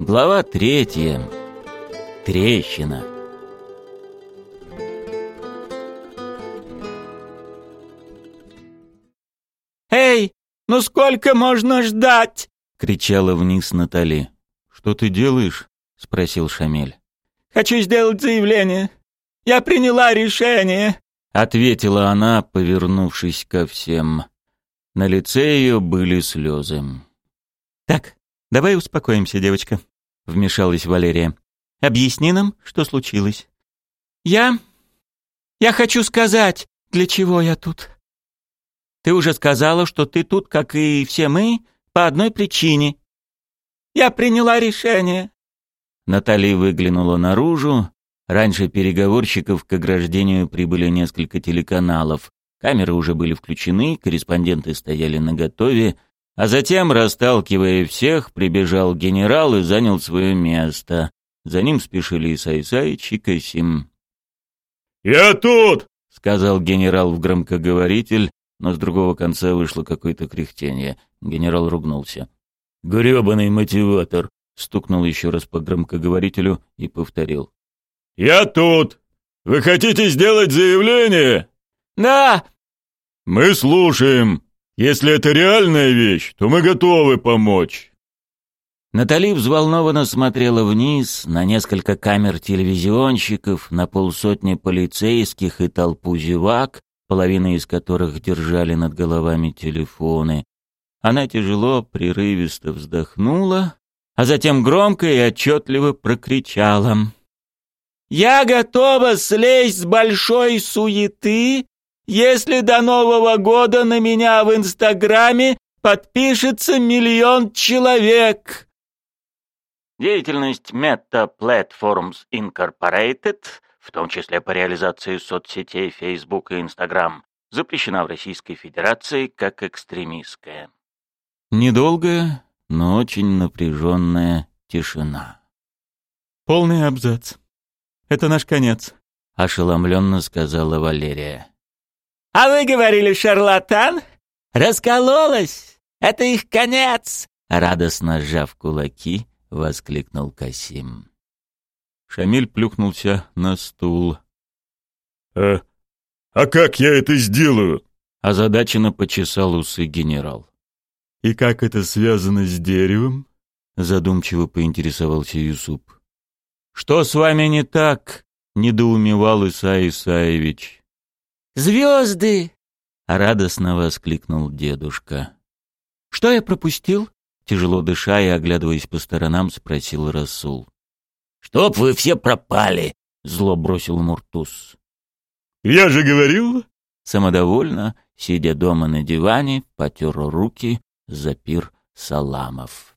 Глава третья. Трещина. «Эй, ну сколько можно ждать?» — кричала вниз Натали. «Что ты делаешь?» — спросил Шамель. «Хочу сделать заявление. Я приняла решение», — ответила она, повернувшись ко всем. На лице ее были слезы. «Так, давай успокоимся, девочка», — вмешалась Валерия. «Объясни нам, что случилось». «Я... я хочу сказать, для чего я тут». «Ты уже сказала, что ты тут, как и все мы, по одной причине». «Я приняла решение». Натали выглянула наружу. Раньше переговорщиков к ограждению прибыли несколько телеканалов. Камеры уже были включены, корреспонденты стояли наготове, а затем, расталкивая всех, прибежал генерал и занял свое место. За ним спешили Исай Исаич и Касим. «Я тут!» — сказал генерал в громкоговоритель, но с другого конца вышло какое-то кряхтение. Генерал ругнулся. «Гребаный мотиватор!» — стукнул еще раз по громкоговорителю и повторил. «Я тут! Вы хотите сделать заявление?» «Да!» «Мы слушаем. Если это реальная вещь, то мы готовы помочь». Натали взволнованно смотрела вниз на несколько камер телевизионщиков, на полсотни полицейских и толпу зевак, половина из которых держали над головами телефоны. Она тяжело, прерывисто вздохнула, а затем громко и отчетливо прокричала. «Я готова слезть с большой суеты если до Нового года на меня в Инстаграме подпишется миллион человек. Деятельность Meta Platforms Incorporated, в том числе по реализации соцсетей Facebook и Instagram, запрещена в Российской Федерации как экстремистская. Недолгая, но очень напряженная тишина. «Полный абзац. Это наш конец», — ошеломленно сказала Валерия. «А вы говорили, шарлатан? Раскололась! Это их конец!» Радостно сжав кулаки, воскликнул Касим. Шамиль плюхнулся на стул. «А, а как я это сделаю?» Озадаченно почесал усы генерал. «И как это связано с деревом?» Задумчиво поинтересовался Юсуп. «Что с вами не так?» — недоумевал Исай Исаевич. Звезды!» — радостно воскликнул дедушка. «Что я пропустил?» — тяжело дыша и оглядываясь по сторонам, спросил Расул. «Чтоб вы все пропали!» — зло бросил Муртуз. «Я же говорил!» Самодовольно, сидя дома на диване, потер руки, запир Саламов.